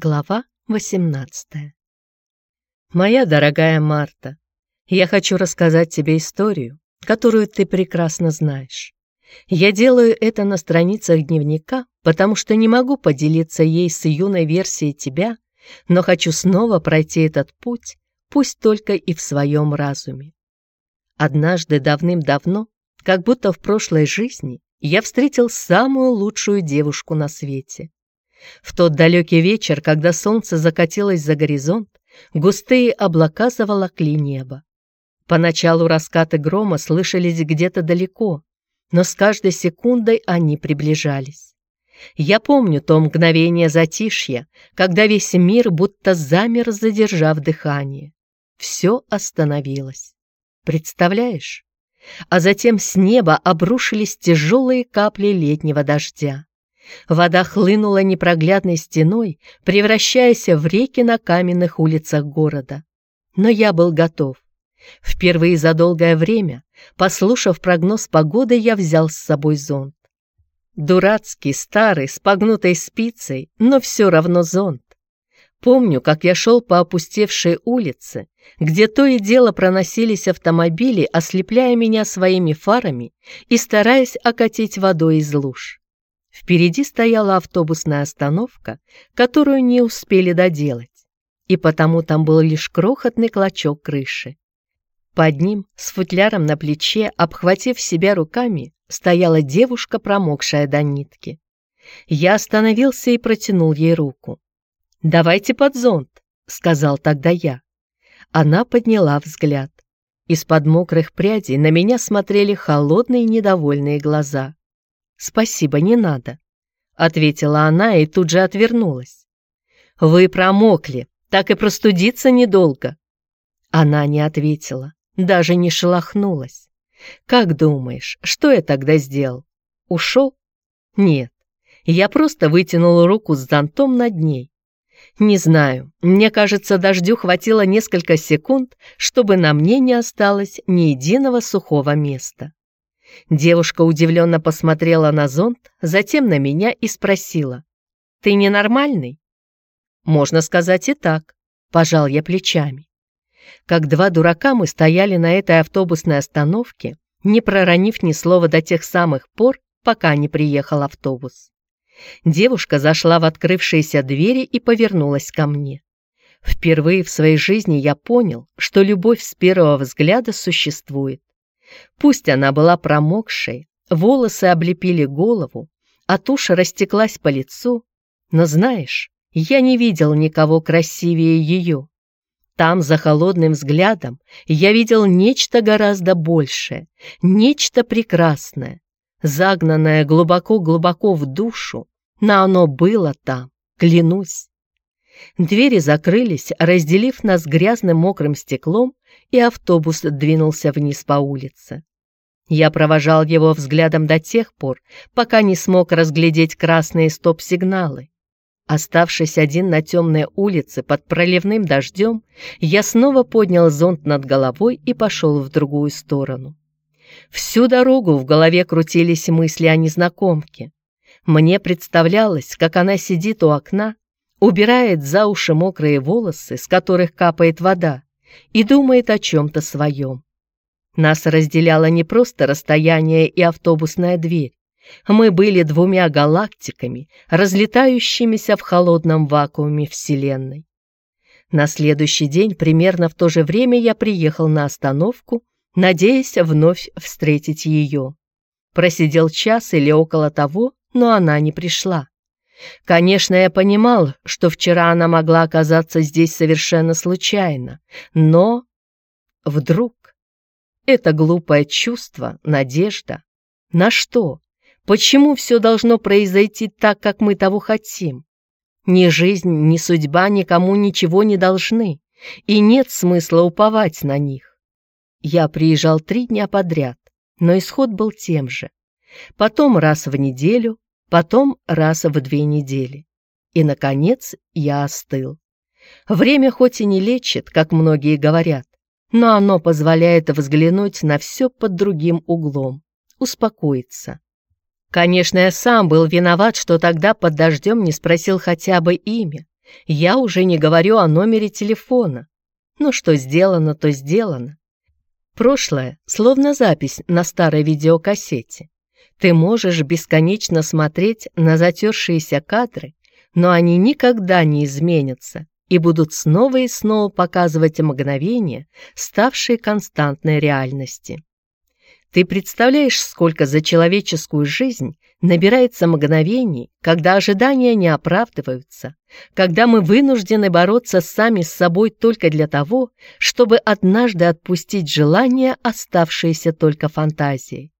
Глава 18 Моя дорогая Марта, я хочу рассказать тебе историю, которую ты прекрасно знаешь. Я делаю это на страницах дневника, потому что не могу поделиться ей с юной версией тебя, но хочу снова пройти этот путь, пусть только и в своем разуме. Однажды давным-давно, как будто в прошлой жизни, я встретил самую лучшую девушку на свете. В тот далекий вечер, когда солнце закатилось за горизонт, густые облака заволокли небо. Поначалу раскаты грома слышались где-то далеко, но с каждой секундой они приближались. Я помню то мгновение затишья, когда весь мир будто замер, задержав дыхание. Все остановилось. Представляешь? А затем с неба обрушились тяжелые капли летнего дождя. Вода хлынула непроглядной стеной, превращаясь в реки на каменных улицах города. Но я был готов. Впервые за долгое время, послушав прогноз погоды, я взял с собой зонт. Дурацкий, старый, с погнутой спицей, но все равно зонт. Помню, как я шел по опустевшей улице, где то и дело проносились автомобили, ослепляя меня своими фарами и стараясь окатить водой из луж. Впереди стояла автобусная остановка, которую не успели доделать, и потому там был лишь крохотный клочок крыши. Под ним, с футляром на плече, обхватив себя руками, стояла девушка, промокшая до нитки. Я остановился и протянул ей руку. «Давайте под зонт», — сказал тогда я. Она подняла взгляд. Из-под мокрых прядей на меня смотрели холодные недовольные глаза. «Спасибо, не надо», — ответила она и тут же отвернулась. «Вы промокли, так и простудиться недолго». Она не ответила, даже не шелохнулась. «Как думаешь, что я тогда сделал? Ушел?» «Нет, я просто вытянул руку с зонтом над ней. Не знаю, мне кажется, дождю хватило несколько секунд, чтобы на мне не осталось ни единого сухого места. Девушка удивленно посмотрела на зонт, затем на меня и спросила. «Ты ненормальный?» «Можно сказать и так», — пожал я плечами. Как два дурака мы стояли на этой автобусной остановке, не проронив ни слова до тех самых пор, пока не приехал автобус. Девушка зашла в открывшиеся двери и повернулась ко мне. Впервые в своей жизни я понял, что любовь с первого взгляда существует. Пусть она была промокшей, волосы облепили голову, а тушь растеклась по лицу, но знаешь, я не видел никого красивее ее. Там, за холодным взглядом, я видел нечто гораздо большее, нечто прекрасное, загнанное глубоко-глубоко в душу, но оно было там, клянусь. Двери закрылись, разделив нас грязным мокрым стеклом, и автобус двинулся вниз по улице. Я провожал его взглядом до тех пор, пока не смог разглядеть красные стоп-сигналы. Оставшись один на темной улице под проливным дождем, я снова поднял зонт над головой и пошел в другую сторону. Всю дорогу в голове крутились мысли о незнакомке. Мне представлялось, как она сидит у окна, убирает за уши мокрые волосы, с которых капает вода, и думает о чем-то своем. Нас разделяло не просто расстояние и автобусная дверь. Мы были двумя галактиками, разлетающимися в холодном вакууме Вселенной. На следующий день, примерно в то же время, я приехал на остановку, надеясь вновь встретить ее. Просидел час или около того, но она не пришла. Конечно, я понимал, что вчера она могла оказаться здесь совершенно случайно, но вдруг это глупое чувство, надежда. На что? Почему все должно произойти так, как мы того хотим? Ни жизнь, ни судьба никому ничего не должны, и нет смысла уповать на них. Я приезжал три дня подряд, но исход был тем же. Потом раз в неделю, потом раз в две недели. И, наконец, я остыл. Время хоть и не лечит, как многие говорят, но оно позволяет взглянуть на все под другим углом, успокоиться. Конечно, я сам был виноват, что тогда под дождем не спросил хотя бы имя, Я уже не говорю о номере телефона. Ну что сделано, то сделано. Прошлое, словно запись на старой видеокассете. Ты можешь бесконечно смотреть на затершиеся кадры, но они никогда не изменятся и будут снова и снова показывать мгновения, ставшие константной реальности. Ты представляешь, сколько за человеческую жизнь набирается мгновений, когда ожидания не оправдываются, когда мы вынуждены бороться сами с собой только для того, чтобы однажды отпустить желание, оставшееся только фантазией.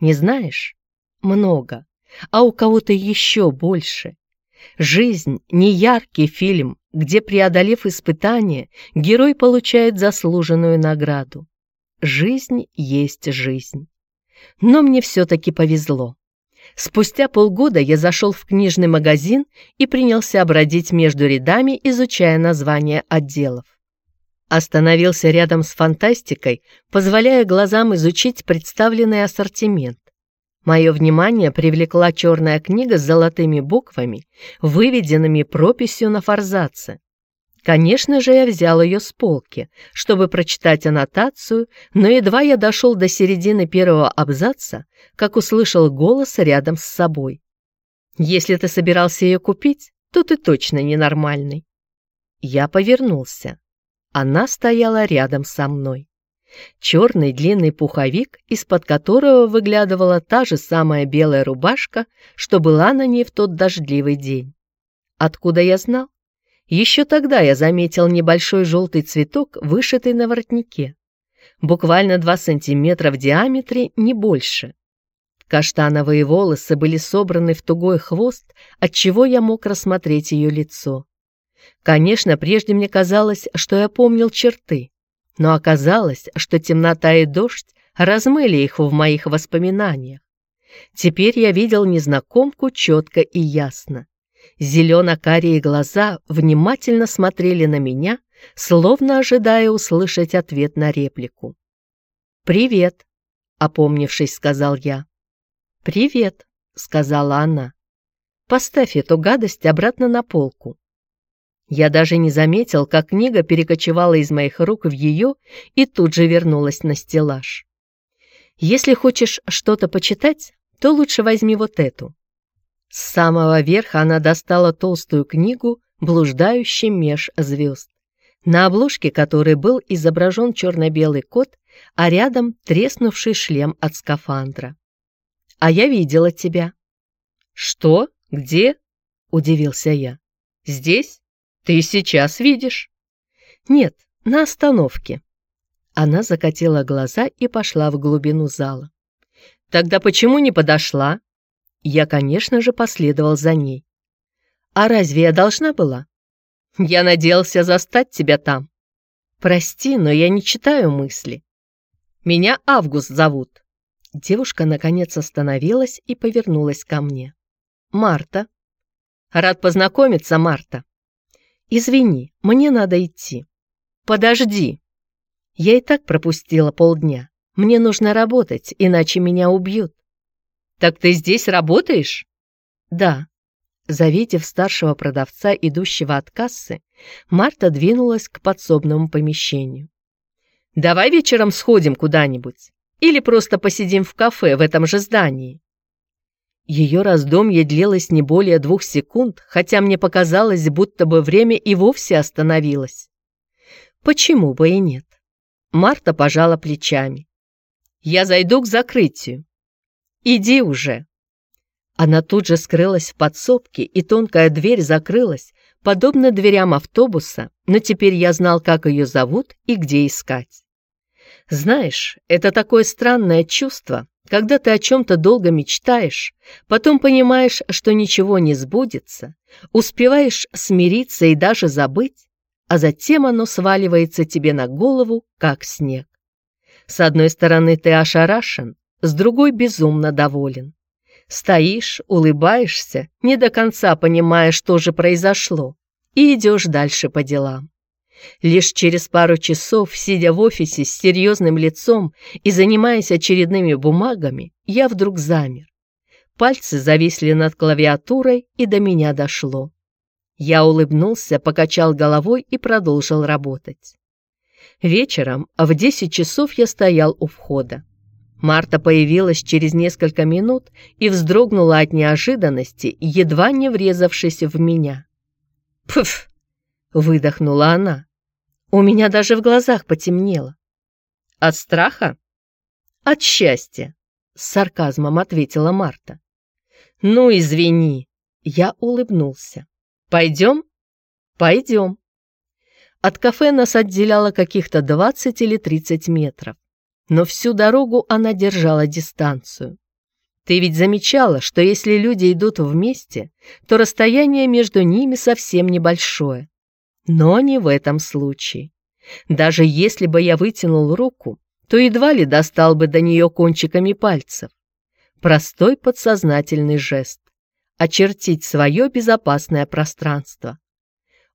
Не знаешь? Много, а у кого-то еще больше. Жизнь — не яркий фильм, где, преодолев испытания, герой получает заслуженную награду. Жизнь есть жизнь. Но мне все-таки повезло. Спустя полгода я зашел в книжный магазин и принялся бродить между рядами, изучая названия отделов. Остановился рядом с фантастикой, позволяя глазам изучить представленный ассортимент. Мое внимание привлекла черная книга с золотыми буквами, выведенными прописью на форзаце. Конечно же, я взял ее с полки, чтобы прочитать аннотацию, но едва я дошел до середины первого абзаца, как услышал голос рядом с собой. «Если ты собирался ее купить, то ты точно ненормальный». Я повернулся. Она стояла рядом со мной. Черный длинный пуховик, из-под которого выглядывала та же самая белая рубашка, что была на ней в тот дождливый день. Откуда я знал? Еще тогда я заметил небольшой желтый цветок, вышитый на воротнике. Буквально два сантиметра в диаметре, не больше. Каштановые волосы были собраны в тугой хвост, отчего я мог рассмотреть ее лицо. Конечно, прежде мне казалось, что я помнил черты, но оказалось, что темнота и дождь размыли их в моих воспоминаниях. Теперь я видел незнакомку четко и ясно. Зелено-карие глаза внимательно смотрели на меня, словно ожидая услышать ответ на реплику. «Привет», — опомнившись, сказал я. «Привет», — сказала она. «Поставь эту гадость обратно на полку». Я даже не заметил, как книга перекочевала из моих рук в ее и тут же вернулась на стеллаж. «Если хочешь что-то почитать, то лучше возьми вот эту. С самого верха она достала толстую книгу «Блуждающий меж звезд», на обложке которой был изображен черно-белый кот, а рядом треснувший шлем от скафандра. «А я видела тебя». «Что? Где?» — удивился я. «Здесь? Ты сейчас видишь?» «Нет, на остановке». Она закатила глаза и пошла в глубину зала. «Тогда почему не подошла?» Я, конечно же, последовал за ней. А разве я должна была? Я надеялся застать тебя там. Прости, но я не читаю мысли. Меня Август зовут. Девушка наконец остановилась и повернулась ко мне. Марта. Рад познакомиться, Марта. Извини, мне надо идти. Подожди. Я и так пропустила полдня. Мне нужно работать, иначе меня убьют. «Так ты здесь работаешь?» «Да». Завидев старшего продавца, идущего от кассы, Марта двинулась к подсобному помещению. «Давай вечером сходим куда-нибудь. Или просто посидим в кафе в этом же здании». Ее раздумье длилось не более двух секунд, хотя мне показалось, будто бы время и вовсе остановилось. Почему бы и нет? Марта пожала плечами. «Я зайду к закрытию. Иди уже!» Она тут же скрылась в подсобке, и тонкая дверь закрылась, подобно дверям автобуса, но теперь я знал, как ее зовут и где искать. Знаешь, это такое странное чувство, когда ты о чем-то долго мечтаешь, потом понимаешь, что ничего не сбудется, успеваешь смириться и даже забыть, а затем оно сваливается тебе на голову, как снег. С одной стороны, ты ошарашен, с другой безумно доволен. Стоишь, улыбаешься, не до конца понимая, что же произошло, и идешь дальше по делам. Лишь через пару часов, сидя в офисе с серьезным лицом и занимаясь очередными бумагами, я вдруг замер. Пальцы зависли над клавиатурой, и до меня дошло. Я улыбнулся, покачал головой и продолжил работать. Вечером в 10 часов я стоял у входа. Марта появилась через несколько минут и вздрогнула от неожиданности, едва не врезавшись в меня. «Пф!» — выдохнула она. У меня даже в глазах потемнело. «От страха?» «От счастья», — с сарказмом ответила Марта. «Ну, извини», — я улыбнулся. «Пойдем?» «Пойдем». От кафе нас отделяло каких-то 20 или 30 метров, но всю дорогу она держала дистанцию. Ты ведь замечала, что если люди идут вместе, то расстояние между ними совсем небольшое. Но не в этом случае. Даже если бы я вытянул руку, то едва ли достал бы до нее кончиками пальцев. Простой подсознательный жест. Очертить свое безопасное пространство.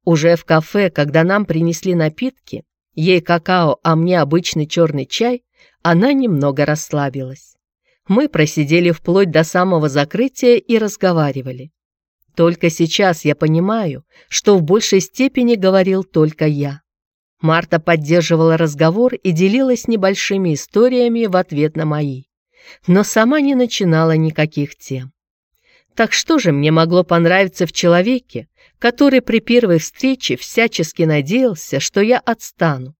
Уже в кафе, когда нам принесли напитки, ей какао, а мне обычный черный чай, она немного расслабилась. Мы просидели вплоть до самого закрытия и разговаривали. Только сейчас я понимаю, что в большей степени говорил только я. Марта поддерживала разговор и делилась небольшими историями в ответ на мои, но сама не начинала никаких тем. Так что же мне могло понравиться в человеке, который при первой встрече всячески надеялся, что я отстану,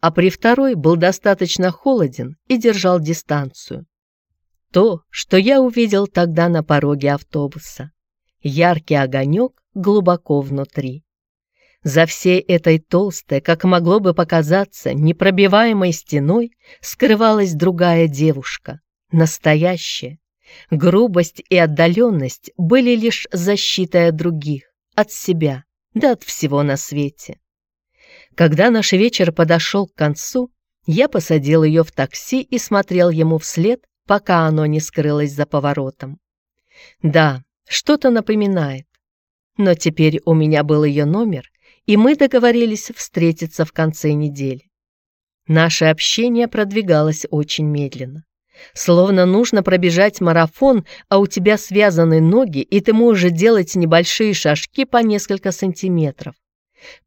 а при второй был достаточно холоден и держал дистанцию? То, что я увидел тогда на пороге автобуса яркий огонек глубоко внутри. За всей этой толстой, как могло бы показаться, непробиваемой стеной скрывалась другая девушка, настоящая. Грубость и отдаленность были лишь защитой от других, от себя, да от всего на свете. Когда наш вечер подошел к концу, я посадил ее в такси и смотрел ему вслед, пока оно не скрылось за поворотом. Да, что-то напоминает. Но теперь у меня был ее номер, и мы договорились встретиться в конце недели. Наше общение продвигалось очень медленно. Словно нужно пробежать марафон, а у тебя связаны ноги, и ты можешь делать небольшие шажки по несколько сантиметров.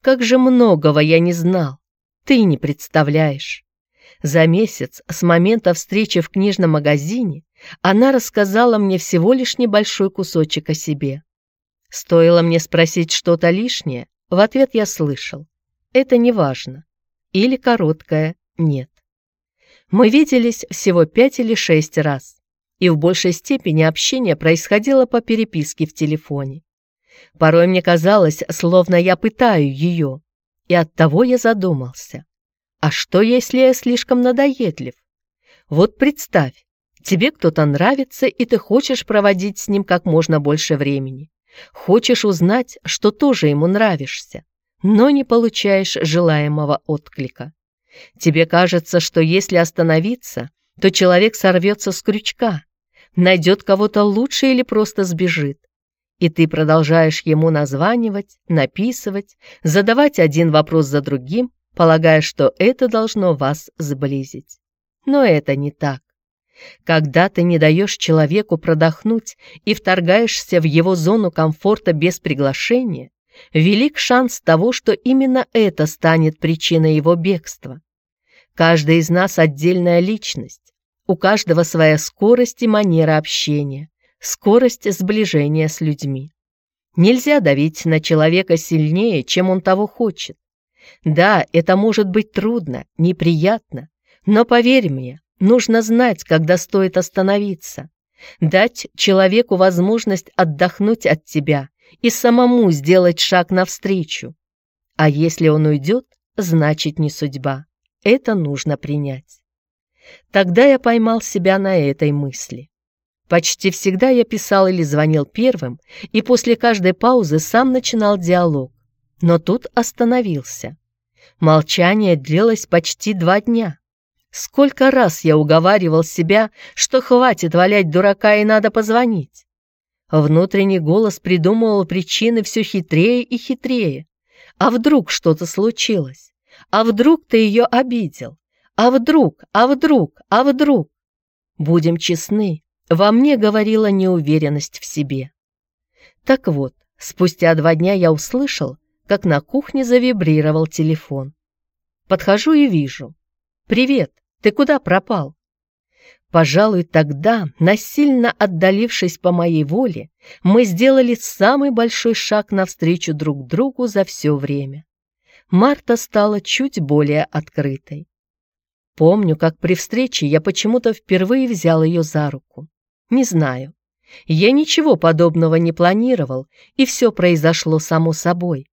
Как же многого я не знал. Ты не представляешь. За месяц с момента встречи в книжном магазине она рассказала мне всего лишь небольшой кусочек о себе. Стоило мне спросить что-то лишнее, в ответ я слышал. Это не важно. Или короткое «нет». Мы виделись всего пять или шесть раз, и в большей степени общение происходило по переписке в телефоне. Порой мне казалось, словно я пытаю ее, и оттого я задумался. А что, если я слишком надоедлив? Вот представь, Тебе кто-то нравится, и ты хочешь проводить с ним как можно больше времени. Хочешь узнать, что тоже ему нравишься, но не получаешь желаемого отклика. Тебе кажется, что если остановиться, то человек сорвется с крючка, найдет кого-то лучше или просто сбежит. И ты продолжаешь ему названивать, написывать, задавать один вопрос за другим, полагая, что это должно вас сблизить. Но это не так. Когда ты не даешь человеку продохнуть и вторгаешься в его зону комфорта без приглашения, велик шанс того, что именно это станет причиной его бегства. Каждый из нас отдельная личность, у каждого своя скорость и манера общения, скорость сближения с людьми. Нельзя давить на человека сильнее, чем он того хочет. Да, это может быть трудно, неприятно, но поверь мне, Нужно знать, когда стоит остановиться, дать человеку возможность отдохнуть от тебя и самому сделать шаг навстречу. А если он уйдет, значит не судьба. Это нужно принять. Тогда я поймал себя на этой мысли. Почти всегда я писал или звонил первым, и после каждой паузы сам начинал диалог. Но тут остановился. Молчание длилось почти два дня. Сколько раз я уговаривал себя, что хватит валять дурака и надо позвонить. Внутренний голос придумывал причины все хитрее и хитрее. А вдруг что-то случилось? А вдруг ты ее обидел? А вдруг, а вдруг, а вдруг? Будем честны, во мне говорила неуверенность в себе. Так вот, Спустя два дня я услышал, как на кухне завибрировал телефон. Подхожу и вижу. «Привет, ты куда пропал?» Пожалуй, тогда, насильно отдалившись по моей воле, мы сделали самый большой шаг навстречу друг другу за все время. Марта стала чуть более открытой. Помню, как при встрече я почему-то впервые взял ее за руку. Не знаю. Я ничего подобного не планировал, и все произошло само собой.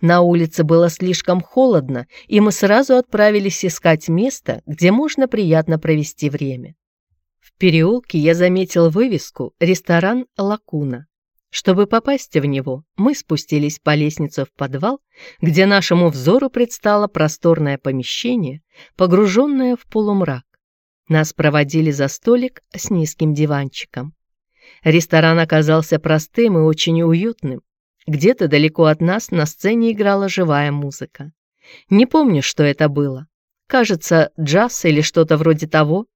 На улице было слишком холодно, и мы сразу отправились искать место, где можно приятно провести время. В переулке я заметил вывеску «Ресторан Лакуна». Чтобы попасть в него, мы спустились по лестнице в подвал, где нашему взору предстало просторное помещение, погруженное в полумрак. Нас проводили за столик с низким диванчиком. Ресторан оказался простым и очень уютным. Где-то далеко от нас на сцене играла живая музыка. Не помню, что это было. Кажется, джаз или что-то вроде того.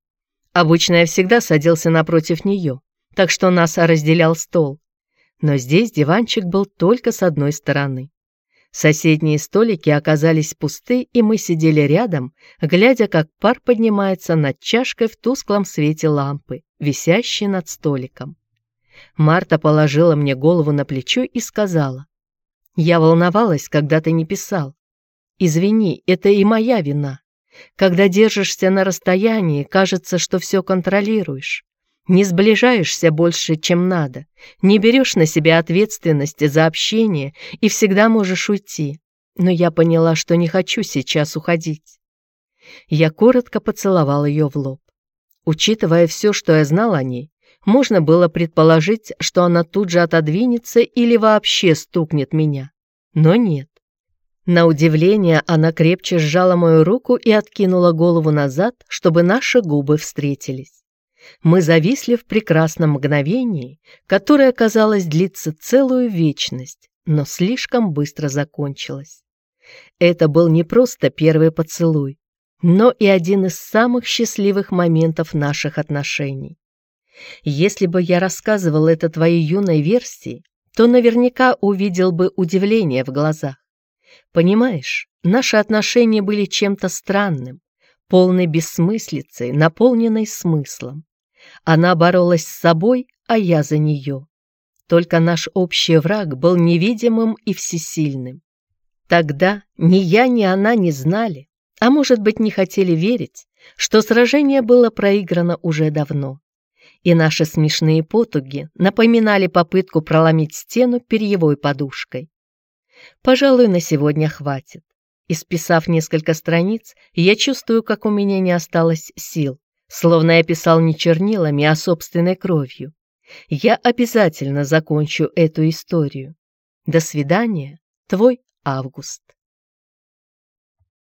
Обычно я всегда садился напротив нее, так что нас разделял стол. Но здесь диванчик был только с одной стороны. Соседние столики оказались пусты, и мы сидели рядом, глядя, как пар поднимается над чашкой в тусклом свете лампы, висящей над столиком. Марта положила мне голову на плечо и сказала, «Я волновалась, когда ты не писал. Извини, это и моя вина. Когда держишься на расстоянии, кажется, что все контролируешь. Не сближаешься больше, чем надо, не берешь на себя ответственности за общение и всегда можешь уйти. Но я поняла, что не хочу сейчас уходить. Я коротко поцеловал ее в лоб. Учитывая все, что я знал о ней, можно было предположить, что она тут же отодвинется или вообще стукнет меня. Но нет. На удивление она крепче сжала мою руку и откинула голову назад, чтобы наши губы встретились. Мы зависли в прекрасном мгновении, которое, казалось, длится целую вечность, но слишком быстро закончилось. Это был не просто первый поцелуй, но и один из самых счастливых моментов наших отношений. Если бы я рассказывал это твоей юной версии, то наверняка увидел бы удивление в глазах. Понимаешь, наши отношения были чем-то странным, полной бессмыслицей, наполненной смыслом. Она боролась с собой, а я за нее. Только наш общий враг был невидимым и всесильным. Тогда ни я, ни она не знали, а может быть не хотели верить, что сражение было проиграно уже давно и наши смешные потуги напоминали попытку проломить стену перьевой подушкой. Пожалуй, на сегодня хватит. Исписав несколько страниц, я чувствую, как у меня не осталось сил, словно я писал не чернилами, а собственной кровью. Я обязательно закончу эту историю. До свидания, твой Август.